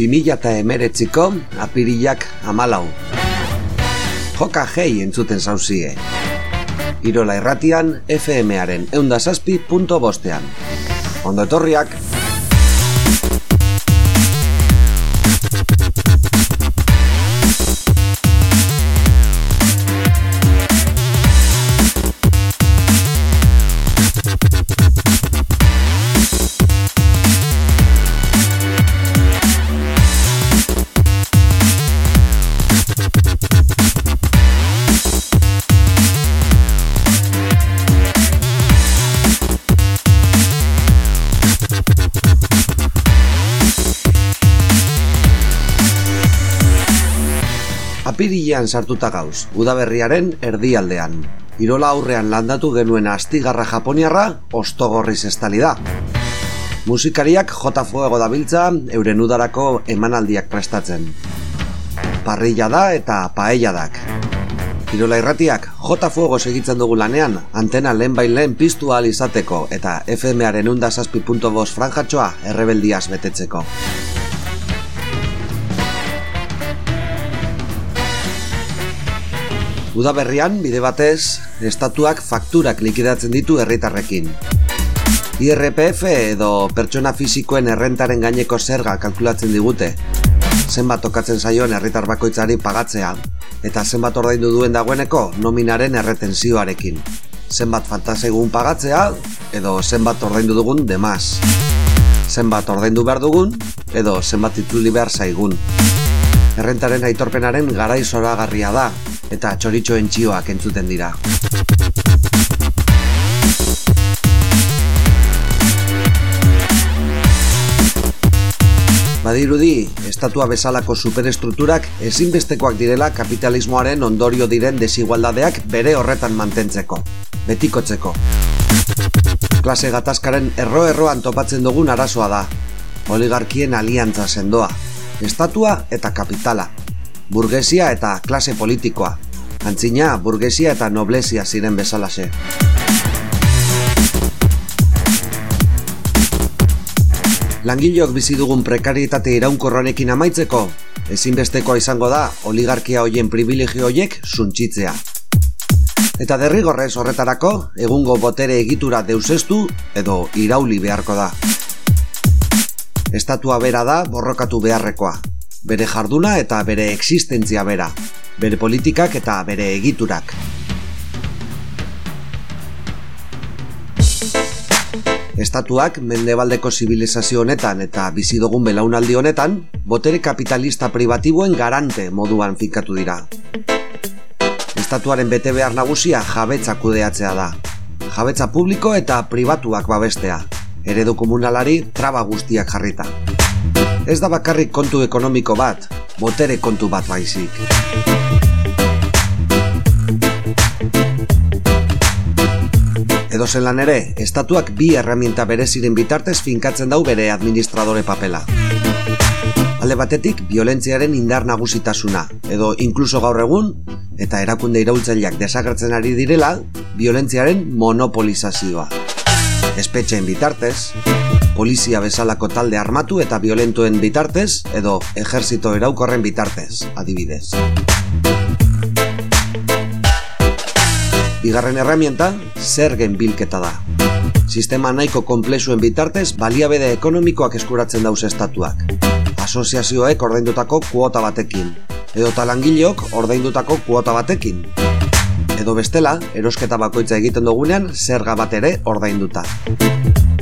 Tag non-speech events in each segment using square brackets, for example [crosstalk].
2000 eta emeretziko apirillak amalau. Joka jei entzuten zauzie. Irola erratian FM-aren eundazazpi.bostean. Ondo etorriak! Apirilean sartuta gauz, udaberriaren erdialdean. Irola aurrean landatu genuen astigarra japoniarra, ostogorriz estali da. Musikariak jota fuego dabiltza, euren udarako emanaldiak prestatzen. Parrilla da eta paelladak. Irola irratiak jota fuego segitzen dugu lanean, antena lehen bain lehen piztu ahal izateko eta FM-aren undazazpi.boz franjatxoa errebeldiaz betetzeko. Udaberrian, bide batez, estatuak fakturak likidatzen ditu herritarrekin. IRPF edo pertsona fisikoen errentaren gaineko zerga kalkulatzen digute. Zenbat tokatzen zaioen herritar bakoitzari pagatzea, eta zenbat ordaindu duen dagoeneko nominaren erretentzioarekin. Zenbat fantasegun pagatzea, edo zenbat ordaindu dugun demaz. Zenbat ordaindu behar dugun, edo zenbat tituli behar zaigun. Errentaren aitorpenaren garai zoragarria da, eta txoritxoen txioak entzuten dira. Badirudi, estatua bezalako superestrukturak ezinbestekoak direla kapitalismoaren ondorio diren desigualdadeak bere horretan mantentzeko, betikotzeko. Klase gatazkaren erro-erroan topatzen dugun arazoa da, oligarkien aliantza sendoa, estatua eta kapitala, burgesia eta klase politikoa. Antzina, burgesia eta noblesia ziren bezalase. Langileok bizi dugun prekarietate iraunkorranekin amaitzeko, ezinbestekoa izango da oligarkia hoien privilegio hoiek suntxitzea. Eta derrigorrez horretarako, egungo botere egitura deusestu edo irauli beharko da. Estatua bera da borrokatu beharrekoa, bere jarduna eta bere existentzia bera, bere politikak eta bere egiturak. Estatuak mendebaldeko zibilizazio honetan eta bizi dugun belaunaldi honetan, botere kapitalista privatiboen garante moduan fikatu dira. Estatuaren bete behar nagusia jabetza kudeatzea da. Jabetza publiko eta pribatuak babestea. Eredu komunalari traba guztiak jarrita ez da bakarrik kontu ekonomiko bat, botere kontu bat baizik. Edo zelan ere, estatuak bi erramienta bereziren bitartez finkatzen dau bere administradore papela. Alde batetik, violentziaren indar nagusitasuna, edo inkluso gaur egun, eta erakunde iraultzaileak desagertzen ari direla, violentziaren monopolizazioa. Espetxeen bitartez, polizia bezalako talde armatu eta violentoen bitartez edo ejerzito eraukorren bitartez, adibidez. Bigarren herramienta, zergen bilketa da. Sistema nahiko komplexuen bitartez, baliabede ekonomikoak eskuratzen dauz estatuak. Asoziazioek ordaindutako kuota batekin, edo talangileok ordaindutako kuota batekin. Edo bestela, erosketa bakoitza egiten dugunean, zerga bat ere ordainduta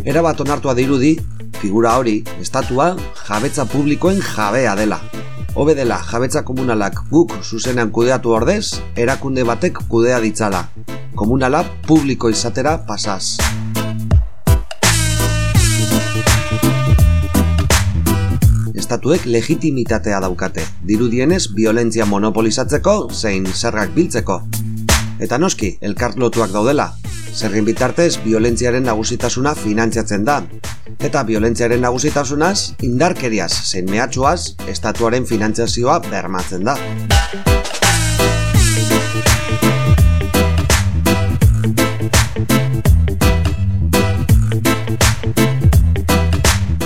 era bat onartua dirudi, figura hori, estatua, jabetza publikoen jabea dela. Hobe dela, jabetza komunalak guk zuzenean kudeatu ordez, erakunde batek kudea ditzala. Komunala publiko izatera pasaz. Estatuek legitimitatea daukate, dirudienez violentzia monopolizatzeko zein zerrak biltzeko. Eta noski, elkartlotuak daudela, Zerrin bitartez, violentziaren nagusitasuna finantziatzen da. Eta violentziaren nagusitasunaz, indarkeriaz, zein mehatxuaz, estatuaren finantziazioa bermatzen da.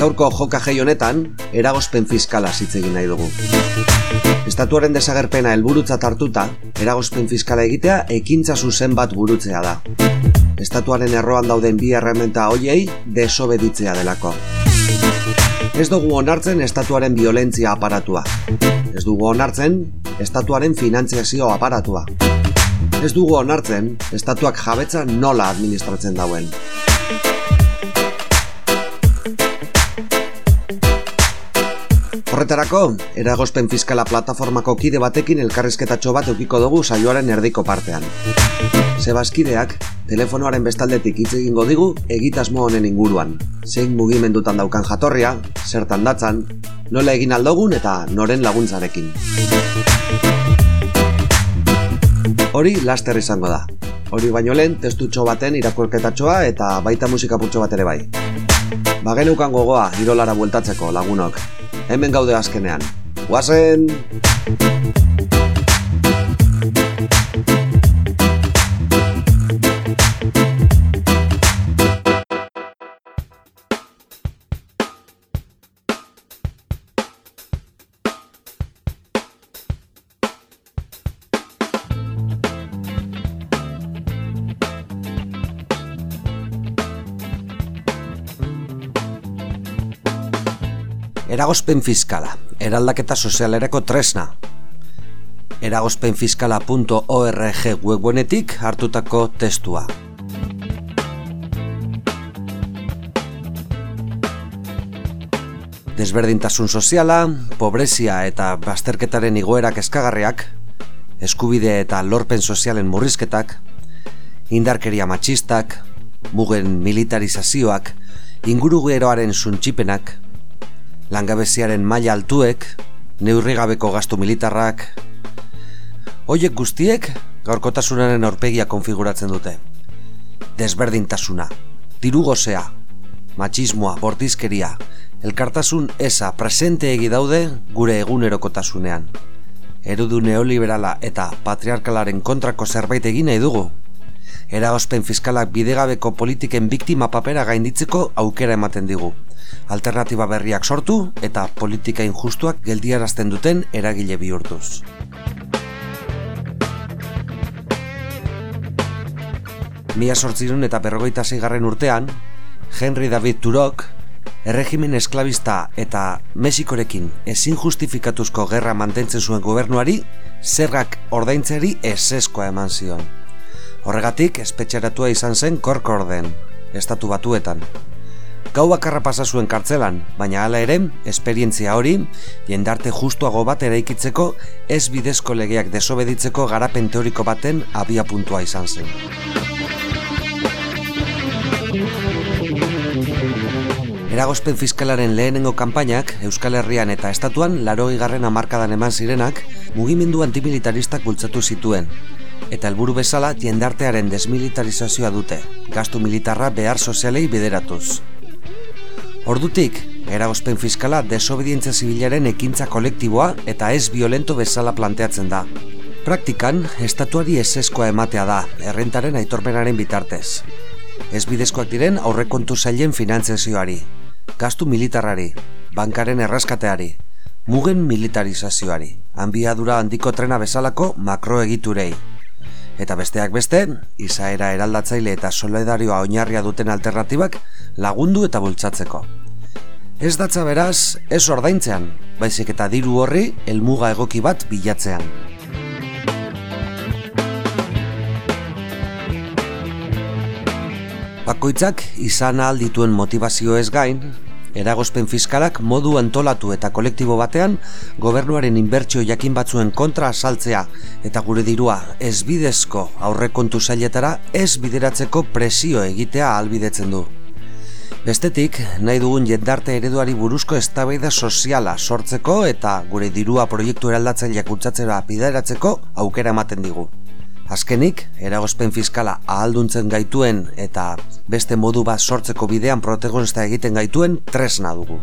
Gaurko joka honetan, eragozpen fiskala hitz egin nahi dugu. Estatuaren desagerpena helburutzat hartuta, eragozpen fiskala egitea ekintza zuzen bat burutzea da. Estatuaren erroan dauden bi errementa hoiei desobeditzea delako. Ez dugu onartzen estatuaren violentzia aparatua. Ez dugu onartzen estatuaren finantziazio aparatua. Ez dugu onartzen estatuak jabetza nola administratzen dauen. Horretarako, eragozpen fiskala plataformako kide batekin elkarrizketatxo bat eukiko dugu saioaren erdiko partean. Sebaskideak, telefonoaren bestaldetik hitz egingo digu egitasmo honen inguruan. Zein mugimendutan daukan jatorria, zertan datzan, nola egin aldogun eta noren laguntzarekin. Hori laster izango da. Hori baino lehen, testutxo baten irakurketatxoa eta baita musika putxo bat ere bai. Bagenukan gogoa, irolara bueltatzeko lagunok hemen gaude azkenean. Guazen! Eragozpen fiskala, eraldaketa sozialerako tresna. Eragozpenfiskala.org webgunetik hartutako testua. Desberdintasun soziala, pobrezia eta bazterketaren igoerak eskagarriak, eskubide eta lorpen sozialen murrizketak, indarkeria matxistak, mugen militarizazioak, inguru geroaren suntxipenak, langabeziaren maila altuek, neurrigabeko gastu militarrak, hoiek guztiek gaurkotasunaren aurpegia konfiguratzen dute. Desberdintasuna, dirugosea, machismoa, bortizkeria, elkartasun esa presente egi daude gure egunerokotasunean. Erudu neoliberala eta patriarkalaren kontrako zerbait egin nahi dugu. Eragozpen fiskalak bidegabeko politiken biktima papera gainditzeko aukera ematen digu alternatiba berriak sortu eta politika injustuak geldiarazten duten eragile bihurtuz. Mila sortzirun eta berrogeita zeigarren urtean, Henry David Turok, erregimen esklabista eta Mexikorekin ezin justifikatuzko gerra mantentzen zuen gobernuari, zergak ordaintzeri eseskoa eman zion. Horregatik, espetxeratua izan zen korkorden, estatu batuetan, Gau bakarra pasa zuen kartzelan, baina hala ere, esperientzia hori, jendarte justuago bat eraikitzeko, ez bidezko legeak desobeditzeko garapen teoriko baten abia puntua izan zen. Eragozpen fiskalaren lehenengo kanpainak, Euskal Herrian eta Estatuan, laro igarren amarkadan eman zirenak, mugimendu antimilitaristak bultzatu zituen, eta helburu bezala jendartearen desmilitarizazioa dute, gastu militarra behar sozialei bideratuz. Ordutik, eragozpen fiskala desobedientzia zibilaren ekintza kolektiboa eta ez violento bezala planteatzen da. Praktikan, estatuari eseskoa ematea da, errentaren aitorpenaren bitartez. Ez bidezkoak diren aurrekontu zailen finantzazioari, gastu militarrari, bankaren erraskateari, mugen militarizazioari, hanbiadura handiko trena bezalako makroegiturei. Eta besteak beste, izaera eraldatzaile eta solidarioa oinarria duten alternatibak lagundu eta bultzatzeko. Ez datza beraz, ez ordaintzean, baizik eta diru horri helmuga egoki bat bilatzean. Bakoitzak izan ahal dituen motivazio ez gain, eragozpen fiskalak modu antolatu eta kolektibo batean gobernuaren inbertsio jakin batzuen kontra asaltzea eta gure dirua ez bidezko aurrekontu zailetara ez bideratzeko presio egitea albidetzen du. Bestetik, nahi dugun jendarte ereduari buruzko eztabaida soziala sortzeko eta gure dirua proiektu eraldatzaileak utzatzera bideratzeko aukera ematen digu. Azkenik, eragozpen fiskala ahalduntzen gaituen eta beste modu bat sortzeko bidean protagonista egiten gaituen tresna dugu.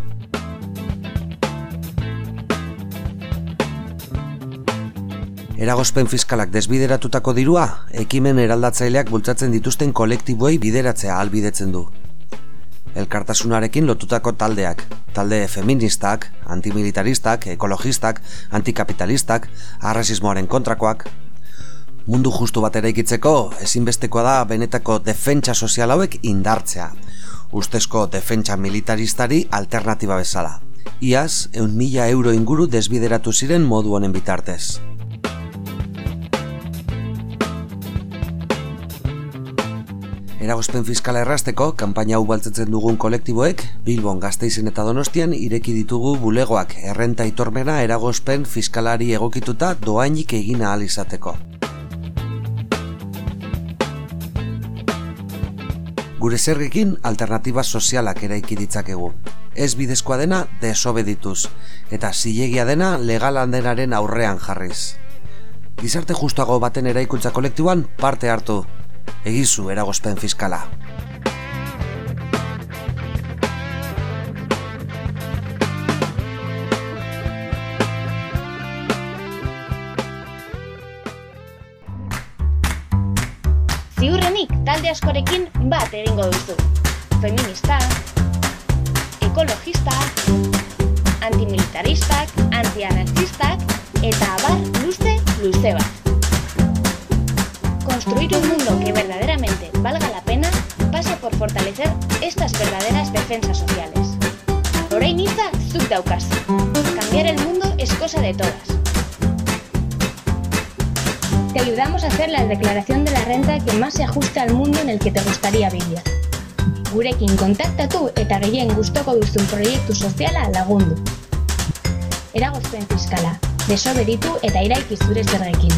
Eragozpen fiskalak desbideratutako dirua, ekimen eraldatzaileak bultzatzen dituzten kolektiboei bideratzea albidetzen du. elkartasunarekin lotutako taldeak, talde feministak, antimilitaristak, ekologistak, antikapitalistak, arrasismoaren kontrakoak. Mundu justu bat eraikitzeko ezinbestekoa da benetako defentsa sozial hauek indartzea. Ustezko defentsa militaristari alternatiba bezala. Iaz, eun mila euro inguru desbideratu ziren modu honen bitartez. Eragozpen fiskala errasteko, kanpaina hau baltzetzen dugun kolektiboek, Bilbon gazteizen eta donostian ireki ditugu bulegoak errenta itormena eragozpen fiskalari egokituta doainik egina ahal izateko. Gure zergekin alternatiba sozialak eraiki ditzakegu. Ez bidezkoa dena desobedituz, eta zilegia dena legal handenaren aurrean jarriz. Gizarte justago baten eraikuntza kolektiboan parte hartu, egizu eragozpen fiskala. Ziurrenik talde askorekin bat egingo duzu. Feminista, ekologista, antimilitaristak, antianarchistak eta abar luze luze bat. Construir un mundo que verdaderamente valga la pena pasa por fortalecer estas verdaderas defensas sociales. Orain hitza zuk daukaz. Cambiar el mundo es cosa de todas. Te ayudamos a hacer la declaración de la renta que más se ajuste al mundo en el que te gustaría vivir. Gurekin kontaktatu eta gehien gustoko duzun proiektu soziala lagundu. Eragozpen fiskala, desobeditu eta iraiki zure zergekin.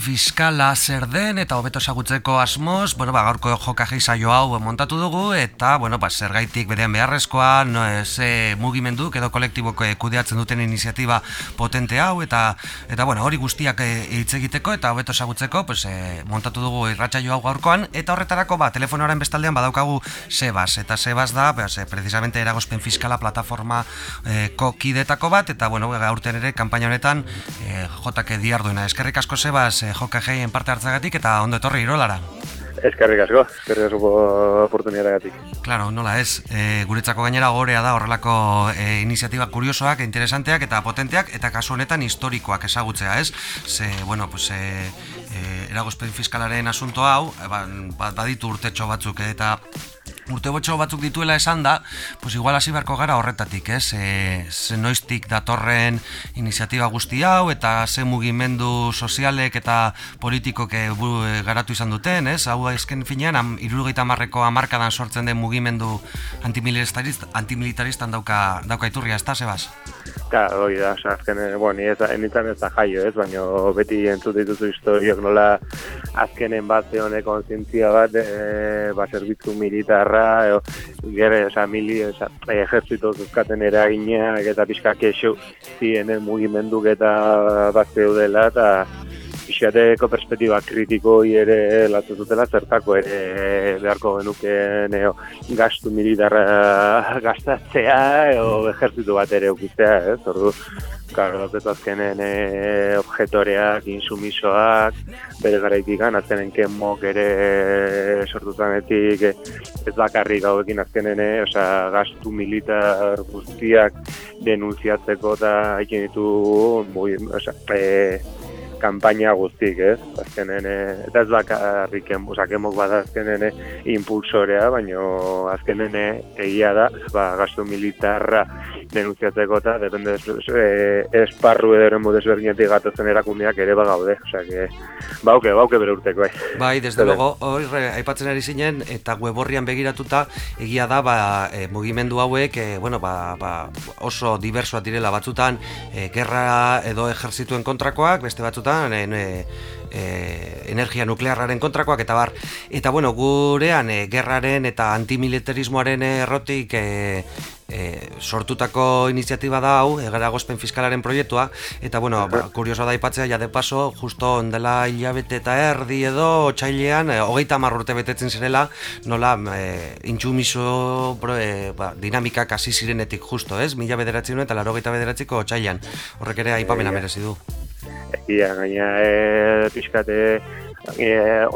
Fiskala zer den eta hobeto esagutzeko asmoz, bueno, ba, gaurko joka saio hau montatu dugu eta, bueno, ba, zer gaitik bedean beharrezkoa, no, ze mugimenduk edo kolektiboko kudeatzen duten iniziatiba potente hau eta, eta bueno, hori guztiak e, hitz egiteko eta hobeto esagutzeko, pues, e, montatu dugu irratsaio hau gaurkoan. Eta horretarako, ba, telefonoaren bestaldean badaukagu Sebas, eta Sebas da, ba, ze, precisamente eragozpen fiskala plataforma e, kokidetako bat, eta, bueno, gaurten ere, kampaina honetan, e, jotak diarduena, eskerrik asko sebas eh, joka jeien parte hartzagatik eta ondo etorri irolara. Eskerrik asko, eskerrik asko oportunidadatik. Claro, nola ez, e, guretzako gainera gorea da horrelako e, iniziatiba kuriosoak, interesanteak eta potenteak eta kasu honetan historikoak ezagutzea, ez? Ze, bueno, pues, e, e, eragozpen fiskalaren asunto hau, ba, ba, baditu urtetxo batzuk eta urte botxo batzuk dituela esan da, pues igual hasi beharko gara horretatik, ez? E, ze noiztik datorren iniziatiba guzti hau, eta ze mugimendu sozialek eta politikok e, garatu izan duten, ez? Hau ezken finean, am, irurugaita marreko amarkadan sortzen den mugimendu antimilitarist, antimilitaristan dauka, dauka iturria, ez da, Sebas? Ka, hori da, azken, bueno, ni ez, enitzen ez da jaio, ez? Baina beti entzut dituzu historiok nola azkenen bat zehonek konzientzia bat, e, ba, zerbitzu militarra, edo, gere, oza, mili, oza, ejertzito zuzkaten eragineak eta pixka kexu zienen mugimenduk eta bat zeudela, eta pixateko perspektiba kritiko ere latu zutela, zertako ere beharko genuke neo, gastu militarra gastatzea, edo ejertzitu bat ere okiztea, ez, ordu, Karo, ez azkenen e, objetoreak, insumisoak, bere garaitik azkenen kemok ere sortuzanetik ez bakarrik gauekin azkenen, e, osea, gastu militar guztiak denunziatzeko eta haikin ditu, muy, osea, e, kampaina guztik, ez? Azkenen, eta ez bakarrik, osea, kemok bada azkenen impulsorea, baino azkenen egia da, ba, gastu militarra denunziatzeko eta depende e, esparru edo eren modez berdinetik gatozen erakundiak ere bagaude, osea que bauke, bauke bere urteko bai. Bai, desde luego, hori aipatzen ari zinen eta web horrian begiratuta egia da ba, e, mugimendu hauek e, bueno, ba, ba, oso diversoak direla batzutan e, gerra edo ejerzituen kontrakoak, beste batzutan e, e, energia nuklearraren kontrakoak eta bar eta bueno, gurean e, gerraren eta antimilitarismoaren errotik e, e, sortutako iniziatiba da hau, egara gozpen fiskalaren proiektua, eta bueno, ba, kurioso da ipatzea, ja de paso, justo ondela hilabete eta erdi edo, txailean, e, hogeita marrurte betetzen zirela, nola, e, intxumiso e, ba, dinamikak hasi zirenetik justo, ez? Mila bederatzen eta laro bederatziko txailean, horrek ere aipamena merezi du. Ia, gaina, e, pixkate, e,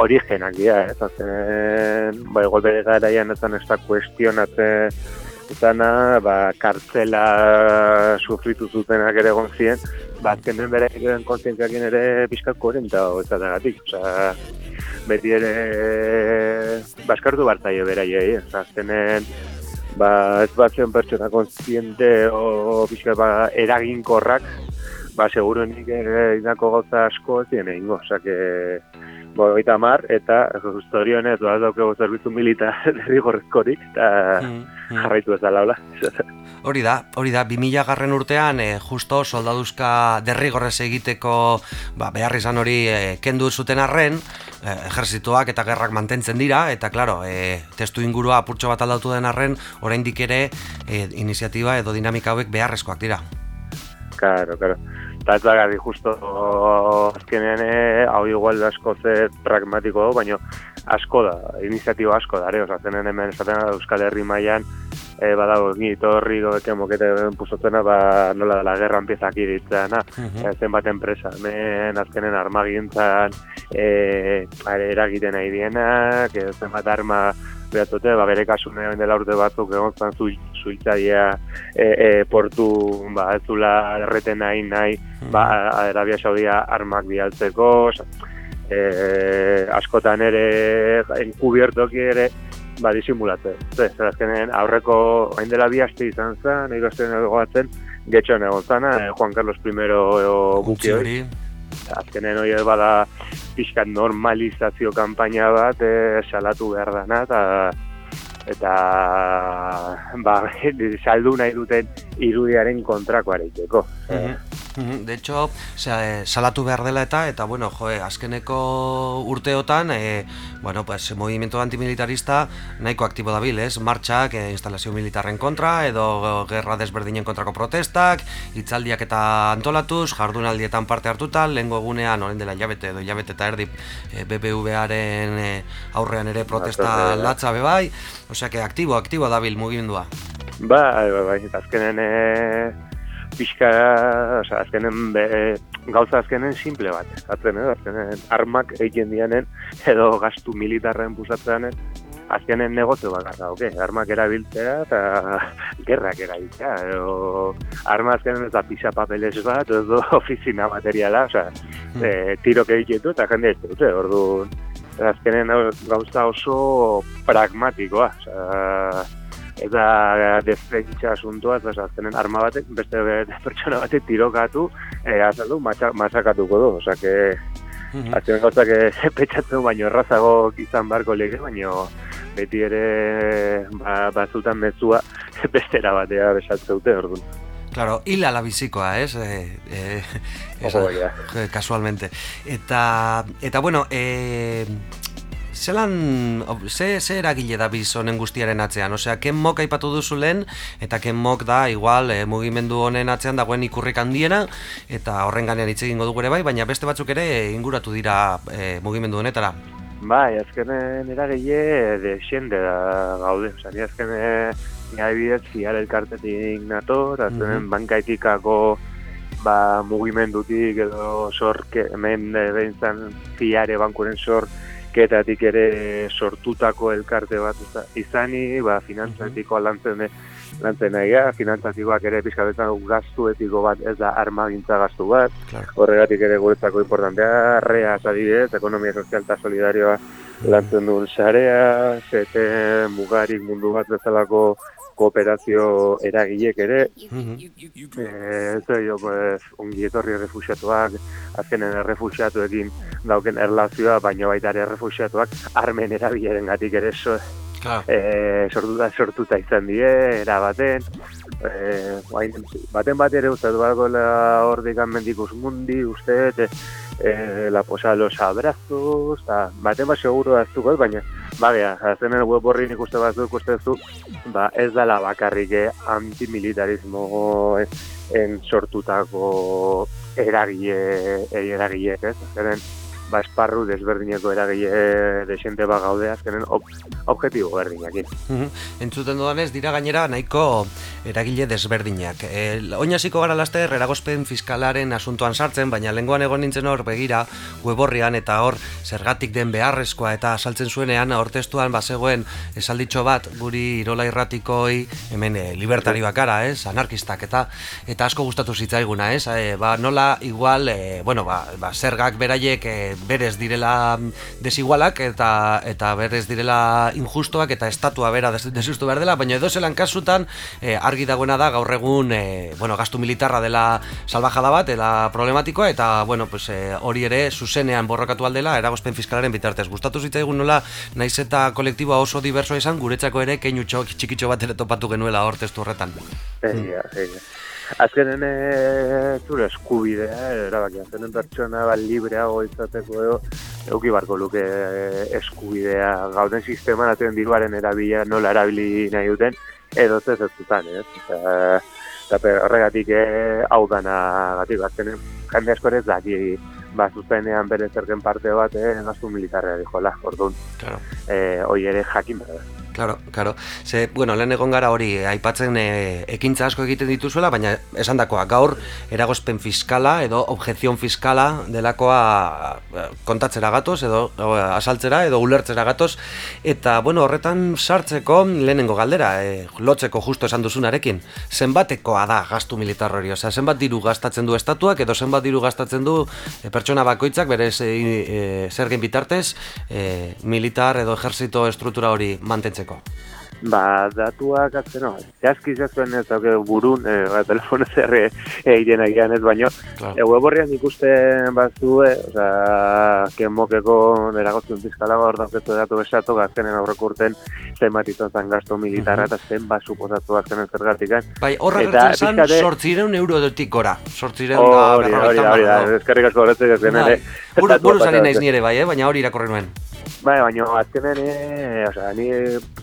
origenak, ja, ez azten, bai, golbere gara, ez da kuestionatzen, zutana, ba, kartzela sufritu zutenak ere egon ziren, ba, azkenen bere egiten kontzientziakin ere pixkat koherenta eta dagatik. Osa, beti ere baskartu bartaio beraiei, ez azkenen ba, ez bat zen pertsona kontziente o pixkat ba, eraginkorrak, ba, seguruenik egindako gauza asko ez dien egingo, osa, bo, eta mar, eta zorionez, doaz daukego zerbitzu militar [laughs] derrigorrezkorik, eta mm, mm. jarraitu ez da laula. [laughs] Hori da, hori da, 2000 garren urtean, e, justo soldaduzka derrigorrez egiteko ba, behar izan hori e, kendu zuten arren, e, ejerzituak eta gerrak mantentzen dira, eta klaro, e, testu ingurua apurtxo bat aldatu den arren, oraindik ere e, iniziatiba edo dinamika hauek beharrezkoak dira. Claro, claro. Eta ez bagarri justo azkenean eh, hau igual asko ze pragmatiko baina asko da, iniziatiba asko da, oza, zenen hemen esaten da Euskal Herri mailan e, badago gito horri gobeke mokete pusotzena, ba, nola da la guerra empiezak iritzen, uh -huh. e, zenbat enpresa, hemen azkenen armagintzan e, eragiten nahi dienak, zenbat arma behatzote, ba, bere kasune dela urte batzuk egon zan zu, zuitzaia e, e, portu ba, ez zula erreten nahi nahi ba, hmm. Arabia Saudia armak bialtzeko e, askotan ere enkubiertoki ere ba, disimulatze. Zer, azkenen aurreko hain dela bi aste izan zen, nahi gozten egoatzen, getxo egon zana, eh, Juan Carlos I buki hori. Azkenen hori bada pixkat normalizazio kanpaina bat e, salatu behar dana eta eta ba, [laughs] saldu nahi duten irudiaren kontrakoa egiteko. Mm De hecho, se, salatu behar dela eta, eta bueno, jo, azkeneko urteotan, e, bueno, pues, movimiento antimilitarista nahiko aktibo dabil, ez? Martxak, e, instalazio militarren kontra, edo gerra desberdinen kontrako protestak, hitzaldiak eta antolatuz, jardunaldietan parte hartuta, lehengo egunean, orain dela jabete edo jabete eta erdi e, BBVaren e, aurrean ere protesta latza bebai, osea, que aktibo, aktibo dabil mugimendua. Bai, bai, bai, azkenen e, pixka, oza, azkenen be, gauza azkenen simple bat, atzen, eh? azkenen armak egin dianen, edo gastu militarren pusatzeanen, azkenen negozio bakarra, oke, armak erabiltzea eta gerrak erabiltzea, edo arma azkenen eta pisa papeles bat, edo ofizina materiala, oza, hmm. e, tirok egitetu eta jende ez dute, ordu, azkenen gauza oso pragmatikoa, oza, eta defentsa asuntua, eta azkenen arma batek, beste pertsona batek tirokatu, e, azaldu, masakatuko du, oza, que, mm -hmm. azkenen gauzak [laughs] petxatzen baino errazago izan barko lege, baino beti ere ba, bazutan mezua [laughs] bestera batea besatzen dute, orduan. Claro, hila la bizikoa, ez? Eh, eh, Ojo, Casualmente. Eta, eta bueno, eh, zelan, ze, ze eragile da biz honen guztiaren atzean? Osea, ken mok aipatu duzu lehen, eta ken mok da, igual, e, mugimendu honen atzean dagoen ikurrik handiena, eta horren ganean hitz egingo dugu ere bai, baina beste batzuk ere inguratu dira e, mugimendu honetara. Bai, azkenen eragile de xende da gaude. Osea, ni azkenen, ni adibidez, fiar elkartetik nator, azkenen mm -hmm. bankaitikako ba, mugimendutik edo sorke, hemen e, behintzan fiare bankuren sor ketatik ere sortutako elkarte bat izani, ba, finantzatiko lantzen lantzen nahi finantzatikoak ere pizkabetan gaztuetiko bat ez da arma gintza gaztu bat, horregatik ere guretzako importantea, rea adibidez, ekonomia sozial eta solidarioa lantzen duen sarea, zete mugarik mundu bat bezalako kooperazio eragilek ere, eh, ez da jo, pues, ongi etorri refusiatuak, azkenen refusiatuekin dauken erlazioa, baina baita ere refusiatuak armen erabilaren gatik ere so, e, sortuta, sortuta izan die, era baten, e, baten bat ere uste duago hor digan mendikus mundi, uste, e, la posa los abrazos, ta, baten bat seguro aztuko, baina, ba, bea, azenen web horri nik uste bat uste zu, ba, ez dala bakarrik antimilitarismo en sortutako eragile, eragile, ez? Zeren, ba, esparru desberdineko eragile desente ba gaude azkenen ob, objetibo berdinak. Entzuten dudanez, dira gainera nahiko eragile desberdinak. E, Oinaziko gara laster, eragozpen fiskalaren asuntoan sartzen, baina lenguan egon nintzen hor begira weborrian eta hor zergatik den beharrezkoa eta saltzen zuenean, hor testuan bazegoen esalditxo bat guri irola irratikoi hemen e, libertari bakara, ez, anarkistak eta eta asko gustatu zitzaiguna, ez, e, ba, nola igual, e, bueno, ba, ba, zergak beraiek e, berez direla desigualak eta eta berez direla injustoak eta estatua bera desustu behar dela, baina edo zelan kasutan e, argi dagoena da gaur egun e, bueno, gastu militarra dela salbajada bat, dela problematikoa eta bueno, pues, e, hori ere zuzenean borrokatu aldela eragozpen fiskalaren bitartez. Gustatu zitzaigun nola naiz eta kolektiboa oso diversoa izan guretzako ere keinu txikitxo bat ere topatu genuela hor testu horretan. Egia, egia. Azkenen e, zure eskubidea, erabaki, azkenen pertsona bat libreago izateko edo, euki barko luke eh, eskubidea gauden sisteman atzen diruaren erabila nola erabili nahi duten, edo ez ez zutan, ez? Eta horregatik e, hau dana gatik, azkenen jende asko ere zaki ba, zuzenean bere zerken parte bat, e, gaztu militarra dijola, orduan. Claro. E, hoi ere jakin behar. Claro, claro. Ze, bueno, lehen egon gara hori, aipatzen e, ekintza asko egiten dituzuela, baina esan dakoa, gaur eragozpen fiskala edo objezion fiskala delakoa e, kontatzera gatoz, edo asaltzera, edo ulertzera gatoz, eta, bueno, horretan sartzeko lehenengo galdera, e, lotzeko justo esan duzunarekin, zenbatekoa da gastu militar hori, oza, zenbat diru gastatzen du estatuak, edo zenbat diru gastatzen du e, pertsona bakoitzak, berez e, e, zer bitartez, e, militar edo ejerzito estruktura hori mantentzen ba, datuak atzeno, zehazki zezuen ez dauke burun, e, ba, telefono zerre egiten egian ez, baino, claro. e, weborrian ikusten bazue, oza, kenmokeko eragotzen fiskalago hor dauketu datu besatu, gaztenen aurrek urten, zenbat izan zan gasto militarra, eta zen bat suposatu gaztenen zergatik. Bai, horra gertzen zan, pizkate... sortzireun euro dotik gora, sortzireun da, hori, hori, hori, hori, ezkerrik asko horretzek ez genere. Buru zari naiz nire bai, eh? baina hori irakorri nuen. Bai, baina azkenen, e, oza, ni,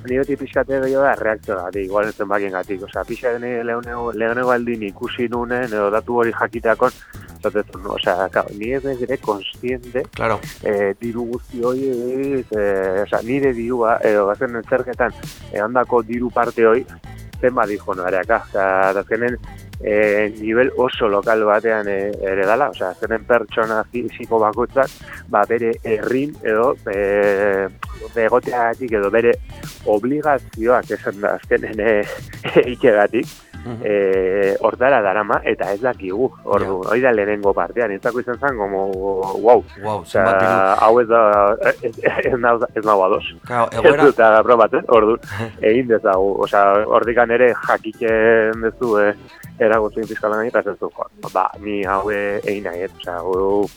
ni beti pixkate gehiago da reakzio gati, igual ez bakien gati. Oza, pixkate lehonego aldin ikusi nunen, edo datu hori jakiteakon, zatezu, no? oza, ni ez ez konstiente, claro. e, diru guzti hori, e, oza, nire dirua, edo gazen zergetan, e, handako diru parte hori, zen badijo no areaka. Oza, azkenen, e, nivel oso lokal batean e, ere dala, osea, zenen pertsona fiziko bakoitzak, ba, bere errin edo e, begoteagatik edo bere obligazioak esan da azkenen e, ikegatik, eh [laughs] ordara darama eta ez dakigu. Ordu, yeah. hori da lehenengo partean, entzako izan zen como wow. Wow, hau ez da ez ez nau ados. Claro, [laughs] egoera eta probat, ordu [laughs] egin dezagu, osea, ordikan ere jakiken dezu eh eragotzen fiskala nahi, eta zentu, ba, ni hau egin nahi, oza,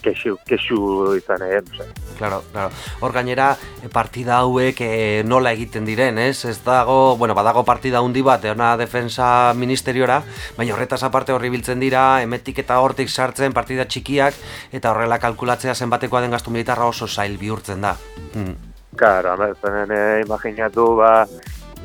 kexu, kexu izan nahi, oza. Claro, claro. Hor gainera, eh, partida hauek e, nola egiten diren, ez? Ez dago, bueno, badago partida hundi bat, eona defensa ministeriora, baina horretaz aparte horri biltzen dira, emetik eta hortik sartzen partida txikiak, eta horrela kalkulatzea zenbatekoa den gastu militarra oso zail bihurtzen da. Hmm. Claro, amertzen, eh, imaginatu, ba,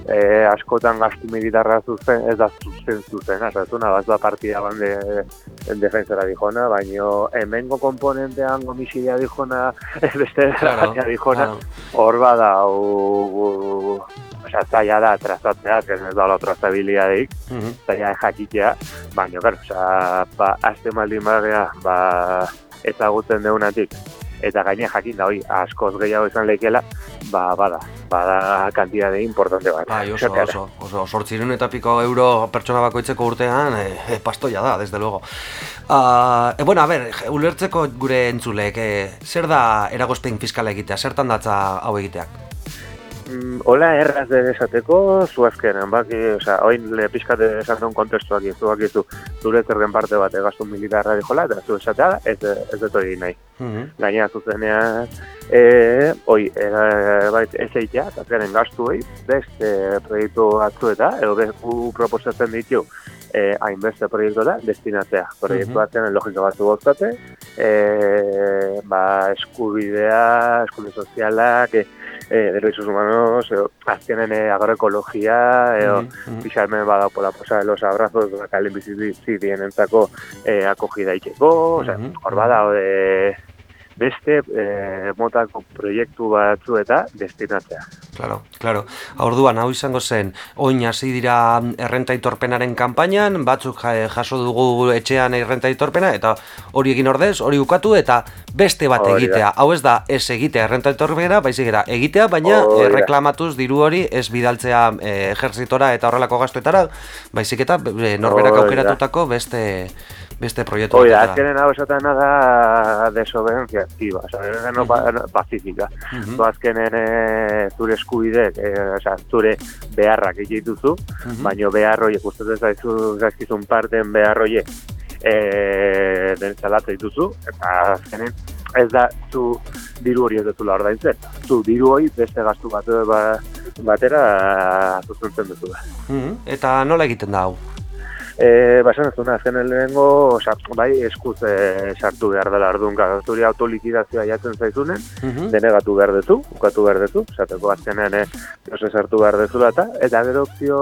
e, askotan gastu militarra zuzen, ez da zuzen zuzen, ez da da partida bande en defensora dijona, baino hemengo komponentean gomisidia dijona, [laughs] ez beste claro, dijona, hor claro. bada, u, Osa, zaila da, trazatzea, ez da la trazabiliadik, uh -huh. zaila jakitea, baina, gara, osa, ba, azte maldin badea, ba, ezagutzen deunatik, eta gaine jakin da hori askoz gehiago izan leikela, ba, bada, bada kantidade importante bat. Bai, oso, oso, oso, sortzirun eta piko euro pertsona bakoitzeko urtean, e, e, pastoia da, desde luego. Uh, e, bueno, a ver, ulertzeko gure entzulek, e, zer da eragozpen fiskala egitea, zertan datza hau egiteak? Mm, hola erraz den esateko, zu azkenen, baki, oza, oin le pixkate esan duen kontestuak izu, baki zu, zure zergen parte bat egaztu militarra dijola, eta zu esatea, ez, ez dut hori nahi. Mm -hmm. Gaina zuzenean, e, oi, e, bait, ez eitea, azkenen gastu hori, beste proiektu batzu eta, edo behu proposatzen ditu, e, hainbeste proiektu da, destinatzea. Proiektu mm -hmm. logika batzu goztate, e, ba, eskubidea, eskubide sozialak, e, eh, derechos humanos, eh, azkenen eh, agroekologia, eh, mm -hmm. pixalmen bada pola posa de los abrazos, bakalen bizitien entzako eh, akogida ikeko, o sea, hor bada, eh, beste e, motako proiektu batzu eta destinatzea. Claro, claro. Orduan hau izango zen, oin hasi dira errenta itorpenaren kanpainan, batzuk jaso dugu etxean errenta itorpena eta hori egin ordez, hori ukatu eta beste bat egitea. Hau ez da ez egitea errenta itorpena, baizik era egitea, baina e, reklamatuz diru hori ez bidaltzea e, ejertzitora eta horrelako gastuetara, baizik eta e, norberak aukeratutako beste beste proiektu Oida, azkenen hau esaten da desobediencia activa, o sea, no pacífica. Uh -huh. azkenen e, zure eskubide, e, o sea, zure beharrak egituzu, uh -huh. baino behar horiek, ez zaizu zaizkizun parten behar horiek, e, den zalatzen dituzu, eta azkenen ez da zu diru hori ez dutula ordaintzen. Zu diru hori beste gastu bat, ba, batera zuzentzen dutu da. Uh Eta nola egiten da hau? E, ba, esan zuna, azken lehenengo, bai, eskuz e, sartu behar dela. Arduan, zuri autolikidazioa jatzen zaizunen, uh denegatu behar dezu, ukatu behar dezu, esateko azkenen, e, sartu behar dezu eta, eta gero opzio,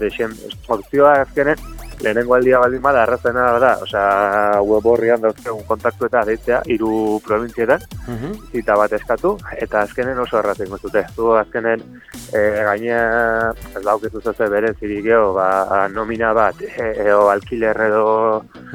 dexen, opzioa azkenen, lehenengo aldia baldin bada arrazena da, osea, web horrian dauzkegun kontaktu eta deitzea, hiru provintzietan, uh zita bat eskatu, eta azkenen oso erraten gozute. Zu azkenen e, gaina, ez dauketu zaze beren zirikeo, ba, nomina bat, e, eo alkiler edo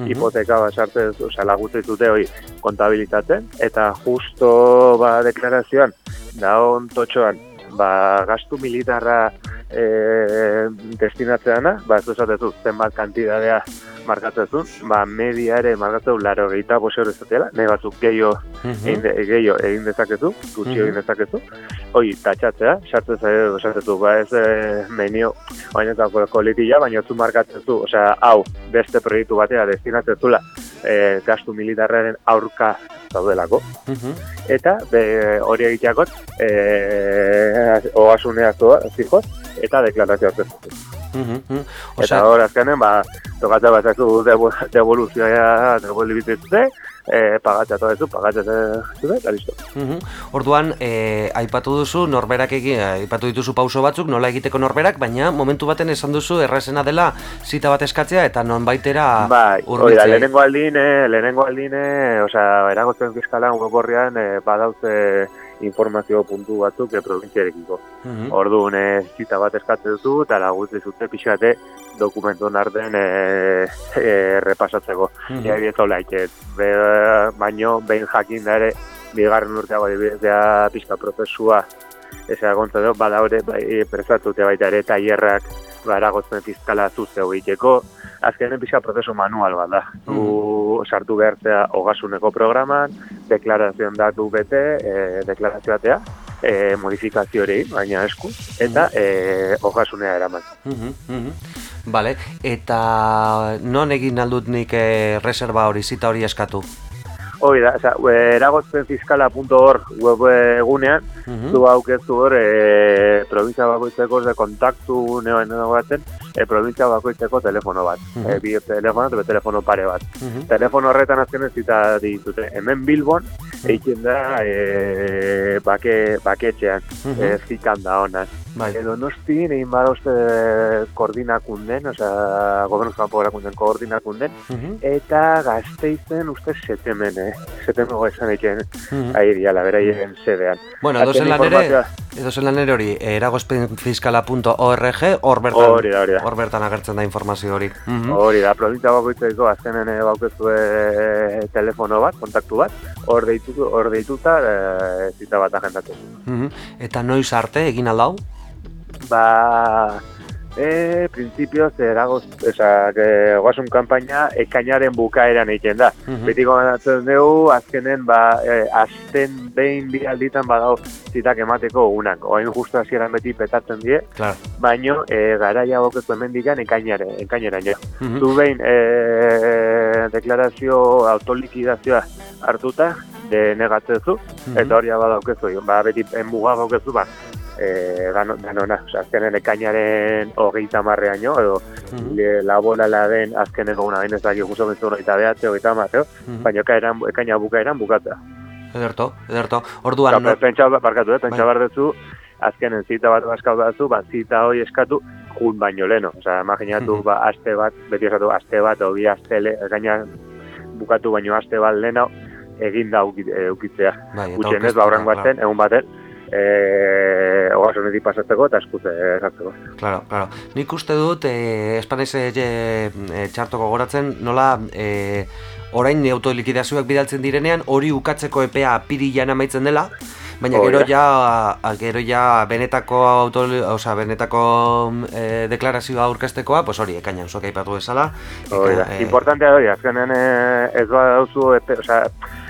hipoteka bat sartzen, osea, lagutzen dute hori kontabilitaten, eta justo ba, deklarazioan, da on totxoan, ba, gastu militarra e, destinatzeana, ba, ez esatezu, zenbat kantidadea markatzen ba, media ere markatzen laro gehieta bosero ezatela, nahi batzuk gehiago, mm -hmm. egin, gehiago egin dezakezu, gutxi egin dezakezu, hoi, tatxatzea, sartzen zaitu, esatetu, ba ez e, menio, oinetako koletila, baina zu markatzen zu, osea, hau, beste proiektu batea destinatzen zula, e, gastu militarraren aurka zaudelako. Mhm. Eta, be, hori egiteakot, e, ogasunea zua, eta deklarazioa zezatu. Mhm, mhm. Eta Osea, hor azkenen, ba, tokatzea bat zazu devoluzioa, devoluzioa, e, pagatzea toa ez pagatzea eta listo. Mhm. Orduan, e, aipatu duzu norberak egin, aipatu dituzu pauso batzuk, nola egiteko norberak, baina momentu baten esan duzu errazena dela zita bat eskatzea eta nonbaitera Bai, hori da, hurbiltzea. lehenengo aldin, eh, lehenengo aldin, eh, osea, eragotzen fiskala webborrian eh, badauze informazio puntu batzuk eh, provintziarekiko. Mhm. Orduan, eh, zita bat eskatzen duzu, eta lagutzen zute pixate dokumentu narden eh, eh, repasatzeko. Ja, ez hola iket, be, baino, behin jakin da ere, bigarren urteago adibidea pixka prozesua, ez egontza dut, bada hori, bai, prestatuta baita ere, tailerrak, ba, eragozpen fiskala zuzteo egiteko, azkenen pixka prozesu manual bat da. Du sartu behartzea ogasuneko programan, deklarazioan datu bete, e, deklarazioatea, e, modifikazio hori, baina esku, eta e, ogasunea eraman. Mhm, mhm. Vale, eta non egin aldut nik eh, reserva hori, zita hori eskatu? Hoi da, oza, eragozpenfiskala.org web egunean, Mhm. du aukezu hor, e, provintzia bakoitzeko de kontaktu neoen batzen, e, provintzia bakoitzeko telefono bat. Mhm. E, bi telefono eta telefono pare bat. Mhm. Telefono horretan azkenen zita ditute. Hemen Bilbon, egiten da e, bake, baketxean, Mhm. e, zikan da honaz. Bai. Edo nosti egin bada uste koordinakunden, osea, gobernu kanpo erakunden koordinakunden, Mhm. eta gazteizen uste setemen, eh? Setemen esan egiten, Mhm. ahi diala, beraien sedean. Bueno, Azken edo zelan ere, informazioa- edo zelan ere hori, eragozpenfiskala.org, hor bertan, Hori da, hori da. Hor bertan agertzen da informazio hori. Mhm. Hori da, provintzia bakoitzeko azkenen eh, baukezue telefono bat, kontaktu bat, hor deitu, hor deituta e, zita bat agendatu. Mhm. Eta noiz arte egin aldau? Ba, e, prinsipioz, eragoz, esa, que, ogasun kanpaina ekainaren bukaeran egiten da. Mhm. Beti gomendatzen dugu, azkenen, ba, e, azten behin bi alditan badao zitak emateko unak. Oain justu hasieran beti petatzen die, Claro. baino e, garaia boketu hemendikan ekainare, ekaineraino. Mhm. Zu behin e, deklarazio autolikidazioa hartuta, denegatzen zu, Mhm. eta hori badaukezu, ba, beti enmuga daukezu, ba, e, gano, ganona, oza, azkenen ekainaren hogeita marreaino, edo Mhm. le, laborala den azkeneko una bain ez dakik guzo bezu hogeita behatze, hogeita marreo, Mhm. baina ekaeran, ekaina bukaeran bukatzea. Ederto, ederto. Orduan, Eta no, pentsa, barkatu, eh, pentsa Bai. behar duzu, azkenen zita bat baskau batzu, ba, zita hoi eskatu, jun baino leno. Osa, imaginatu, Mhm. ba, aste bat, beti esatu, aste bat, obi aste, le, gaina bukatu baino aste bat leno, egin da eh, ukitzea. bai, aurkeztu ba, horrengo egun baten, e, ogasonetik pasatzeko eta eskute sartzeko. Claro, claro. Nik uste dut, eh, espanez e, e, txartoko goratzen, nola e, orain autolikidazioak bidaltzen direnean, hori ukatzeko epea apirilan amaitzen dela, baina gero da. ja, a- gero ja benetako auto, osea, benetako e, deklarazioa aurkeztekoa, pues hori, ekainan zuek aipatu bezala. Hori da. eka- e, Importantea hori, azkenen eh, ez badauzu epe, osea,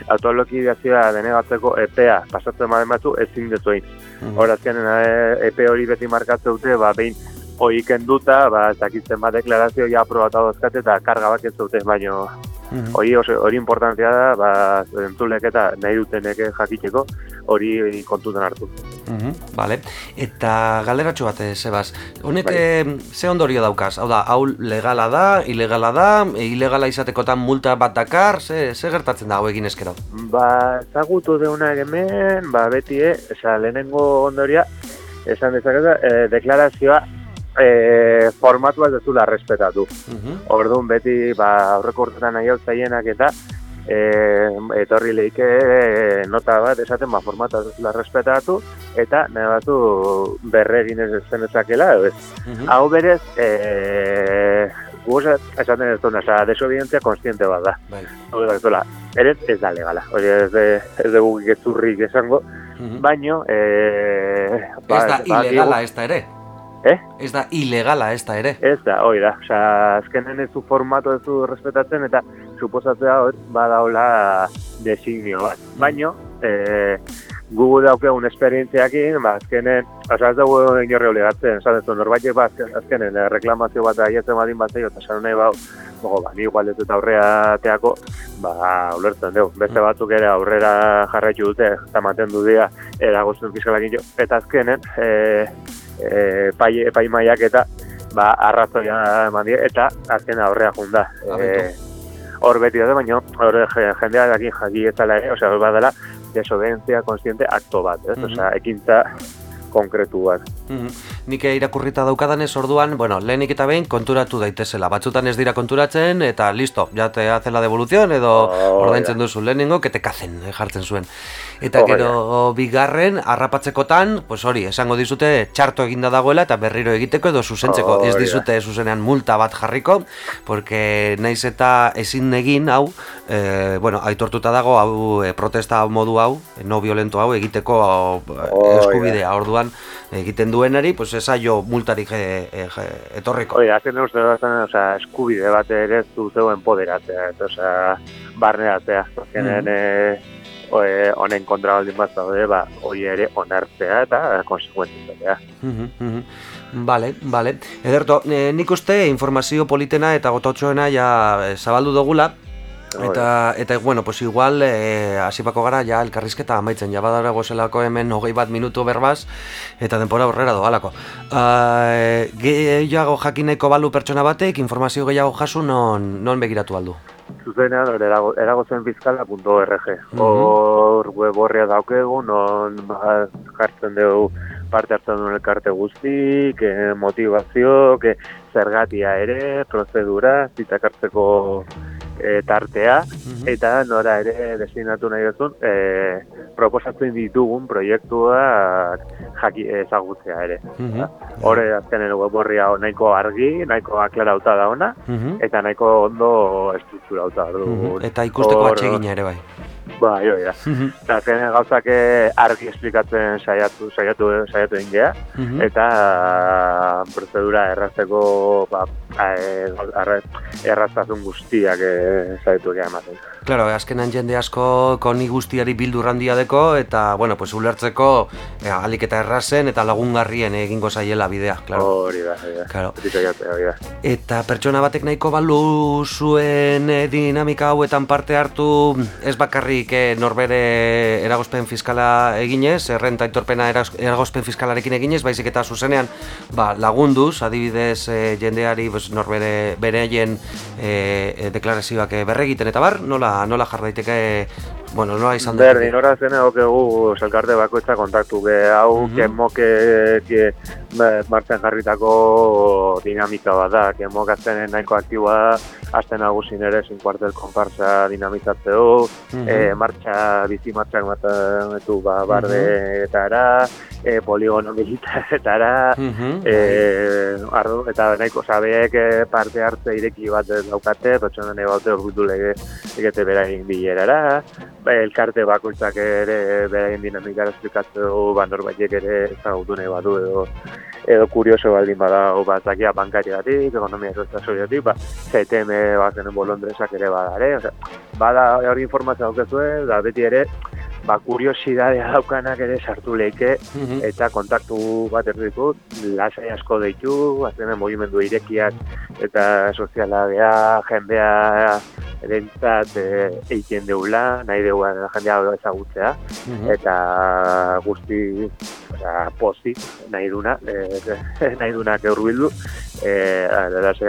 autolokidazioa denegatzeko epea pasatzen baden batzu ezin dezu egin. mhm. Hor azkenen eh, epe hori beti markatze dute, ba, behin hori kenduta, ba, ez dakitzen bat deklarazio ja aprobata dozkate eta karga bat ez dute, baino. Hori oso, hori importantea da, ba, entzulek eta nahi dutenek jakiteko hori kontutan hartu. Mhm, Vale. Eta galderatxo bat, eh, Sebas. Honek Bai. ze ondorio daukaz? Hau da, hau legala da, ilegala da, e, ilegala izatekotan multa bat dakar, ze, ze gertatzen da hau egin eskero? Ba, ezagutu deuna hemen, ba, beti, eh, esa, lehenengo ondoria, esan dezaketa, eh, deklarazioa eh, formatua ez dezula respetatu. Mhm, Orduan beti, ba, aurreko urtetan nahi hau zaienak eta eh, etorri leike eh, nota bat esaten, ba, formatua ez respetatu, eta nahi batu berregin ez zen ez. mhm. Hau berez, eh, gu esaten ez duna, oza, desobedientzia konstiente bat da. Bai. Hori da, zola, ere ez da legala. Hori ez de, ez dugu gezurrik esango, Mhm. baino, eh, Ez da ba, ilegala ez da ere. Eh? Ez da ilegala ez da ere. Ez da, hori da. Osa, azkenen ez du formato ez du respetatzen eta suposatzea hor badaula designio bat. Baino, e, gu daukegun esperientziakin, ba, azkenen, oza, ez dugu inorri obligatzen, esan ez du, norbait ba, azkenen, eh, reklamazio bat aietzen badin bat zeio, eta esan nahi bau, Bogo, ba, ni igual ez dut aurrea teako, ba, ulertzen dugu. Beste mm. batzuk ere aurrera jarraitu dute, eta mantendu dira, eragozun fiskalakin jo. Eta azkenen, e, e, pai, pai maiak eta, ba, arrazoia eman dira, eta azken aurrea junda. E, hor beti da, baina hor jendea dakin jaki ez dela, osea, hor badala, desobentzia konstiente akto bat, ez? Mm -hmm. Osea, ekintza konkretu bat. Mm Nik irakurrita daukadanez orduan, bueno, lehenik eta behin konturatu daitezela. Batzutan ez dira konturatzen eta listo, ja te hace la devolución edo oh, ordaintzen duzu lehenengo, que te kazen eh, jartzen zuen. Eta oh, gero bigarren, arrapatzekotan, pues hori, esango dizute txarto eginda dagoela eta berriro egiteko edo zuzentzeko. Oh, ez dizute zuzenean multa bat jarriko, porque naiz eta ezin egin hau, e, bueno, aitortuta dago hau e, protesta modu hau, no violento hau egiteko oh, eskubidea. Orduan, egiten duenari, pues esa jo multarik e, e, etorriko. Oye, azken dut, o sea, eskubide bat ere zu zeu empoderatzea, o sea, barneratzea, azkenen, mm honen kontra baldin bat zaude, ba, hori ere onartzea eta konsekuentzitzea. Mm Vale, vale. Ederto, nik uste informazio politena eta gototxoena ja zabaldu dugula, Eta, eta bueno, pues igual, eh, asipako gara, ja, elkarrizketa amaitzen, ja badara gozelako hemen hogei bat minutu berbaz, eta denpora horrera doalako. Uh, gehiago jakineko balu pertsona batek, informazio gehiago jasu non, non begiratu aldu? Zuzenean, eragozenfizkala.org. Mhm. Hor web horria daukegu, non jartzen dugu parte hartzen duen elkarte guztik, eh, motivazio, que zergatia ere, prozedura, zitakartzeko e, tartea, mhm. eta nora ere destinatu nahi duzun, e, proposatzen ditugun proiektua jaki ezagutzea ere. Mhm. Hore mm azkenen web horria nahiko argi, nahiko aklarauta da ona, mhm. eta nahiko ondo estrukturauta du. Eta ikusteko atxegina ere bai. Ba, jo, ja. Eta azkenen gauzak argi esplikatzen saiatu, saiatu, saiatu ingea, eta prozedura errazteko ba, erraztazun guztiak zaitu egia ematen. Claro, azkenan jende asko koni guztiari bildu randia deko, eta, bueno, pues ulertzeko eh, alik eta errazen eta lagungarrien egingo zaiela bidea, claro. Hori da, hori da. Claro. Eta pertsona batek nahiko balu zuen eh, dinamika hauetan parte hartu ez bakarrik eh, norbere eragozpen fiskala eginez, errenta itorpena eragozpen fiskalarekin eginez, baizik eta zuzenean ba, lagunduz, adibidez eh, jendeari pues, norbere bereien eh, deklarazioak berregiten eta bar, nola nola jar daiteke bueno, nola izan da. Berdin, ora zen egokegu elkarte bakoitza kontaktu ge hau mm -hmm. ke martzen jarritako dinamika bat da, kemok azten nahiko aktiboa azten nagusin ere sin kuartel konparsa dinamizatzeo, mm -hmm. martxa, bizi martxak maten ba, barde mm eta era, e, poligono militaretara, mm -hmm. e, ardu, eta nahiko sabeek parte hartze ireki bat daukate, pertsona nahi baute orgutu lege egete berain bilerara, ba, elkarte bakoitzak ere berain dinamikara esplikatzeu, ba, norbaitek ere ezagutu nahi badu edo edo kurioso baldin bada o bazakia bankariatik, ekonomia sozialiatik, ba, CTM bazen bolondresak ere badare, o sea, bada hori informazio daukezue, da beti ere ba, kuriosidadea daukanak ere sartu leike mhm. eta kontaktu bat erdikut, lasai asko deitu, azenen movimendu irekiak eta soziala bea, jendea erentzat e, eiken deula, nahi deua jendea ezagutzea, mhm. eta guzti oza, pozik nahi duna, e, [laughs] nahi duna keurbildu, eh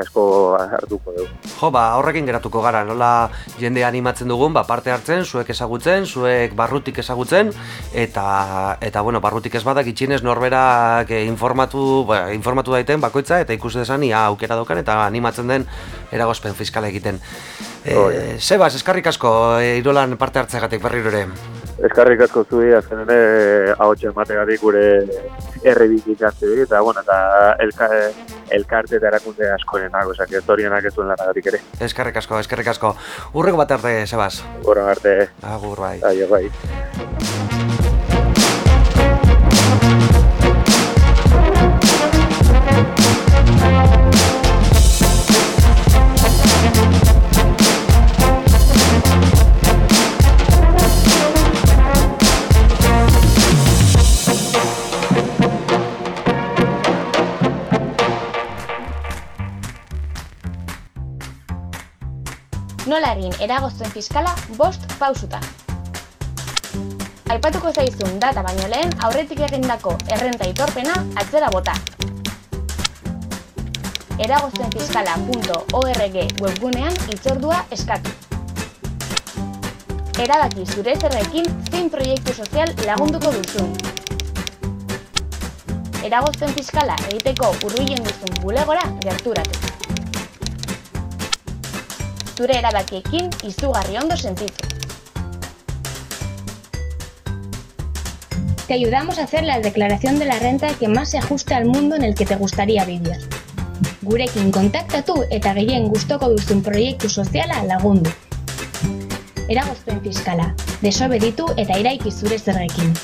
asko hartuko dugu. Jo, ba, horrekin geratuko gara, nola jende animatzen dugun, ba, parte hartzen, zuek ezagutzen, zuek barrutik ezagutzen, eta, eta bueno, barrutik ez badak itxinez norberak informatu, ba, informatu daiten bakoitza, eta ikusi desan, ia aukera dokan, eta animatzen den eragozpen fiskala egiten. E, Sebas, eskarrik asko, e, irolan parte hartzegatik berriro ere. Eskarrik asko zui, azken ere, hau txemategatik gure errebitik eta, bueno, eta elka, elkarte eta erakunde askorenak, osak, ez horienak ez duen lanagatik ere. Eskerrik asko, eskerrik asko. Urreko bat arte, Sebas. Urreko arte. Agur, bai. Aio, bai. Nola egin eragozten fiskala bost pausutan. Aipatuko zaizun data baino lehen aurretik egindako errenta itorpena atzera bota. eragoztenfiskala.org webgunean itzordua eskatu. Erabaki zure zerrekin zein proiektu sozial lagunduko duzun. Eragozten fiskala egiteko hurbilen duzun bulegora gerturatu. Zure erabakiekin izugarri ondo sentitu. Te ayudamos a hacer la declaración de la renta que más se ajuste al mundo en el que te gustaría vivir. Gurekin kontaktatu eta gehien gustoko duzun proiektu soziala lagundu. Eragozpen fiskala, desobeditu eta iraiki zure zerrekin.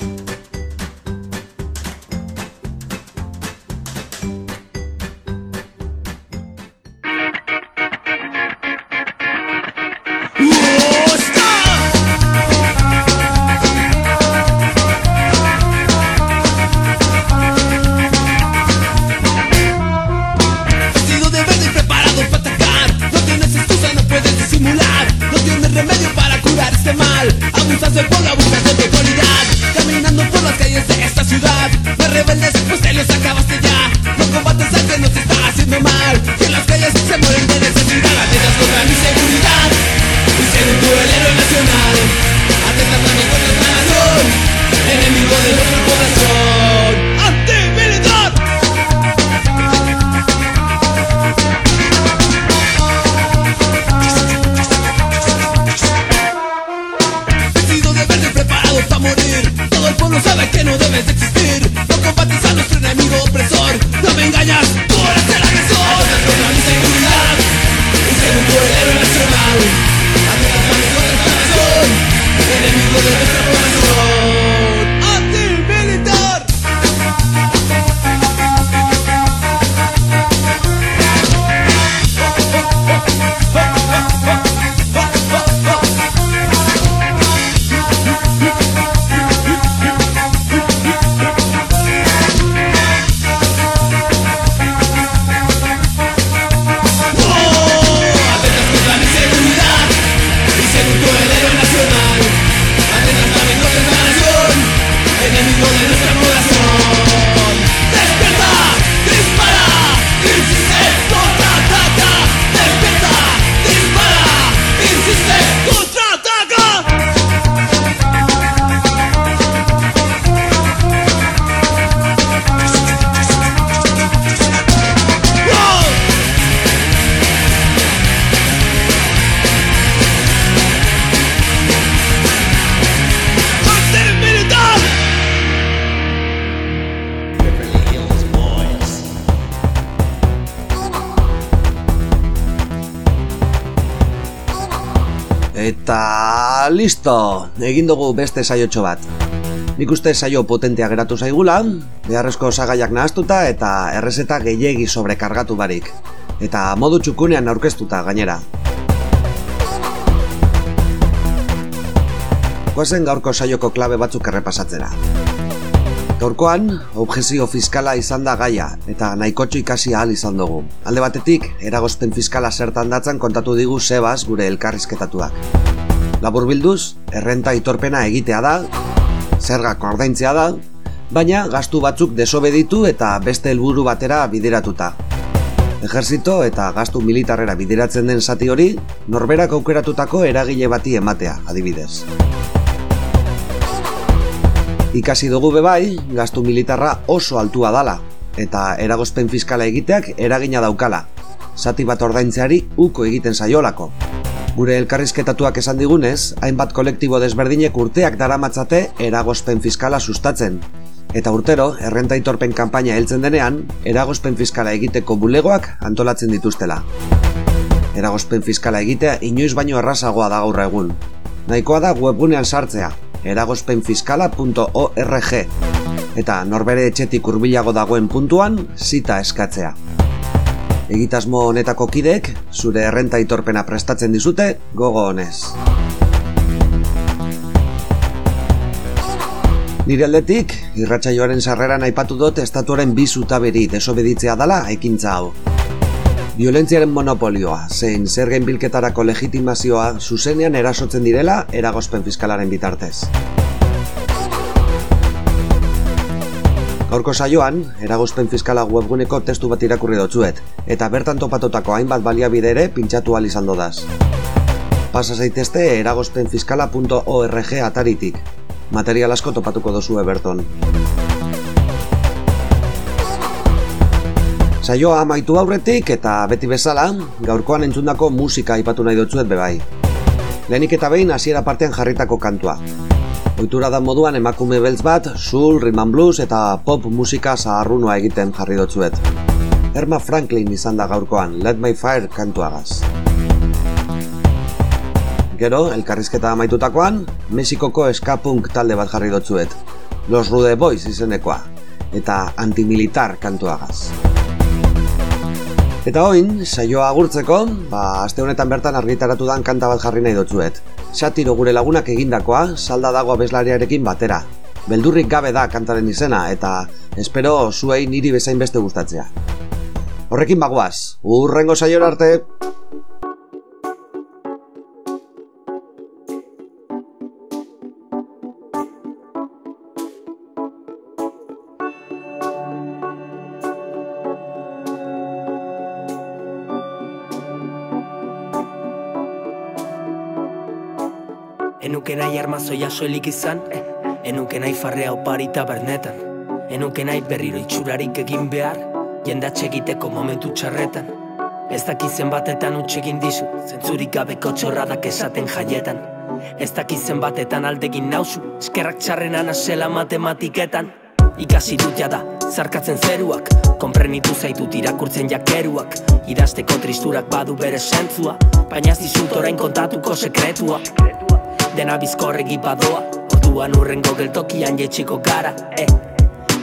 Listo, egin dugu beste saiotxo bat. Nik uste saio potentea geratu zaigula, beharrezko osagaiak nahaztuta eta errezeta gehiegi sobrekargatu barik. Eta modu txukunean aurkeztuta gainera. Goazen gaurko saioko klabe batzuk errepasatzera. Gaurkoan, objezio fiskala izan da gaia, eta nahikotxo ikasi ahal izan dugu. Alde batetik, eragozpen fiskala zertan datzan kontatu digu Sebas gure elkarrizketatuak. Labur bilduz, errenta itorpena egitea da, zergak ordaintzea da, baina gastu batzuk desobeditu eta beste helburu batera bideratuta. Ejerzito eta gastu militarrera bideratzen den zati hori, norberak aukeratutako eragile bati ematea, adibidez. Ikasi dugu bebai, gastu militarra oso altua dala, eta eragozpen fiskala egiteak eragina daukala. Zati bat ordaintzeari uko egiten saiolako. Gure elkarrizketatuak esan digunez, hainbat kolektibo desberdinek urteak daramatzate eragozpen fiskala sustatzen. Eta urtero, errenta itorpen kanpaina heltzen denean, eragozpen fiskala egiteko bulegoak antolatzen dituztela. Eragozpen fiskala egitea inoiz baino errazagoa da gaur egun. Nahikoa da webgunean sartzea, eragozpenfiskala.org eta norbere etxetik hurbilago dagoen puntuan zita eskatzea. Egitasmo honetako kideek zure errenta itorpena prestatzen dizute gogo honez. Nire aldetik, irratsaioaren sarreran aipatu dut estatuaren bi zutaberi desobeditzea dala ekintza hau. Violentziaren monopolioa, zein zergen bilketarako legitimazioa zuzenean erasotzen direla eragozpen fiskalaren bitartez. Gaurko saioan, eragozpen fiskala webguneko testu bat irakurri dotzuet, eta bertan topatotako hainbat baliabide ere pintxatu izan dodaz. Pasa zaitezte eragozpenfiskala.org ataritik. Material asko topatuko dozu berton. Saioa amaitu aurretik eta beti bezala, gaurkoan entzundako musika aipatu nahi dutzuet bebai. Lehenik eta behin hasiera partean jarritako kantua. Oitura da moduan emakume beltz bat, soul, and blues eta pop musika zaharrunua egiten jarri dotzuet. Erma Franklin izan da gaurkoan, Let My Fire kantuagaz. Gero, elkarrizketa amaitutakoan, Mexikoko eskapunk talde bat jarri dotzuet. Los Rude Boys izenekoa, eta antimilitar kantuagaz. Eta oin, saioa agurtzeko, ba, aste honetan bertan argitaratu dan kanta bat jarri nahi dotzuet. Satiro gure lagunak egindakoa, salda dago abeslariarekin batera. Beldurrik gabe da kantaren izena, eta espero zuei niri bezain beste gustatzea. Horrekin bagoaz, urrengo saior arte! Armazoia soilik izan Enuke nahi farrea oparita bernetan Enuke nahi berriro itxurarik egin behar Jendatxe egiteko momentu txarretan. Ez dakizen batetan utxegin dizu Zentzurik gabeko txorradak esaten jaietan. Ez dakizen batetan aldegin nauzu Eskerrak txarrenan asela matematiketan. Ikasi dut jada, zarkatzen zeruak Konprenitu zaitut irakurtzen jakeruak. Idazteko tristurak badu bere sentzua Baina ez dizut orain kontatuko sekretua Dena bizkorregi badoa. Orduan urrengo geltokian jetxiko gara eh.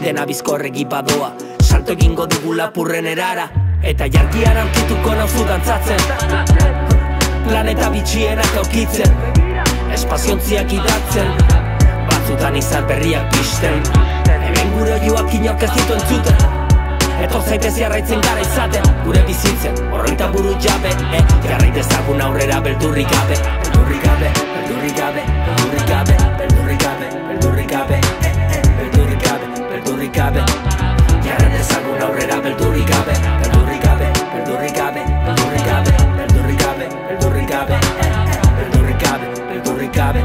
Dena bizkorregi badoa. Salto egingo dugu lapurren erara. Eta jarkian aurkituko nauzu dantzatzen. Planeta bitxienak aukitzen Espaziontziak idatzen. Batzutan izan berriak pisten Hemen gure joak inork ez ditu entzuten. Eto zaitez jarraitzen gara izaten. Gure bizitzen, horreita buru jabe eh? Jarraitezagun aurrera beldurrik gabe Beldurrik gabe, beldurrik gabe, beldurrik gabe Beldurrik gabe, beldurrik gabe eh, eh, Beldurrik gabe, beldurrik gabe Jarraitezagun aurrera beldurrik gabe Beldurrik gabe, beldurrik gabe, beldurrik gabe Beldurrik gabe, beldurrik gabe eh, eh, Beldurrik gabe, beldurrik gabe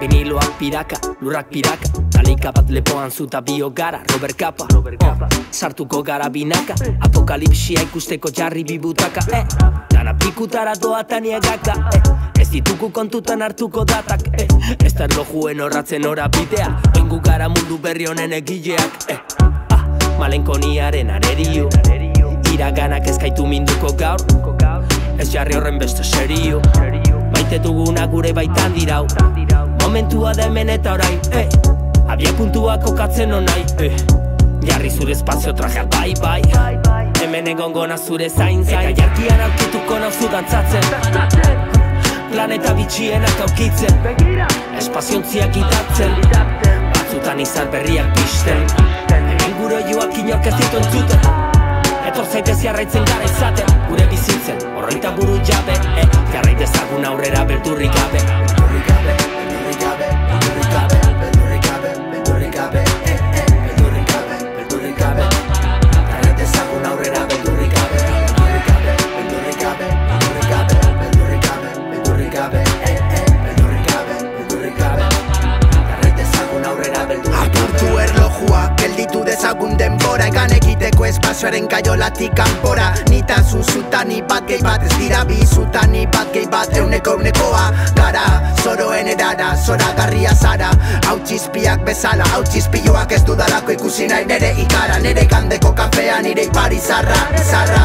Viniloak piraka, lurrak piraka Talika bat lepoan zuta bio gara Robert Kappa, oh, sartuko gara binaka Apokalipsia ikusteko jarri bibutaka eh. Dana pikutara doa taniegaka eh. Ez dituku kontutan hartuko datak eh. Ez da erlojuen horratzen ora bidea Oingu gara mundu berri honen egileak eh. ah, Malenkoniaren arerio Iraganak ezkaitu minduko gaur Ez jarri horren beste serio Maite duguna gure baitan dirau Momentua da hemen eta orain eh. Abia puntua kokatzen onai eh. Jarri zure espazio trajeak bai bai Hemen egongona zure zain zain. Eta jarkian aurkituko nauzu dantzatzen Planeta bitxienak aukitzen Espaziontziak idatzen. Batzutan izar berriak pisten Hemen gure joak inork ez ditu entzuten. Etor zaitez jarraitzen gara izaten. Gure bizitzen, horreita buru jabe eh? Jarraitezagun aurrera beldurrik gabe kaiolatik kanpora Nita zuzuta ni bat gehi bat ez dira bizuta ni bat gehi bat euneko eunekoa. Gara, zoroen edara, zora garria zara. Hau txizpiak bezala, hau txizpioak ez dudalako ikusi nahi nere ikara. Nere gandeko kafea nire ipari zarra, zarra.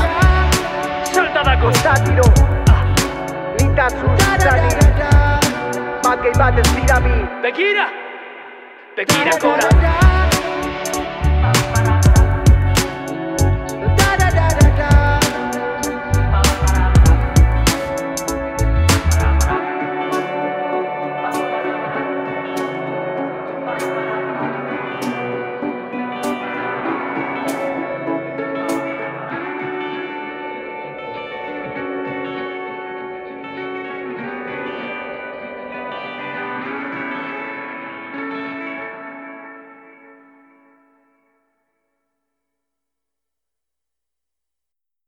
Saltadako satiro Nita zuzutani Bat gehi bat ez dira bi. Begira, begira gora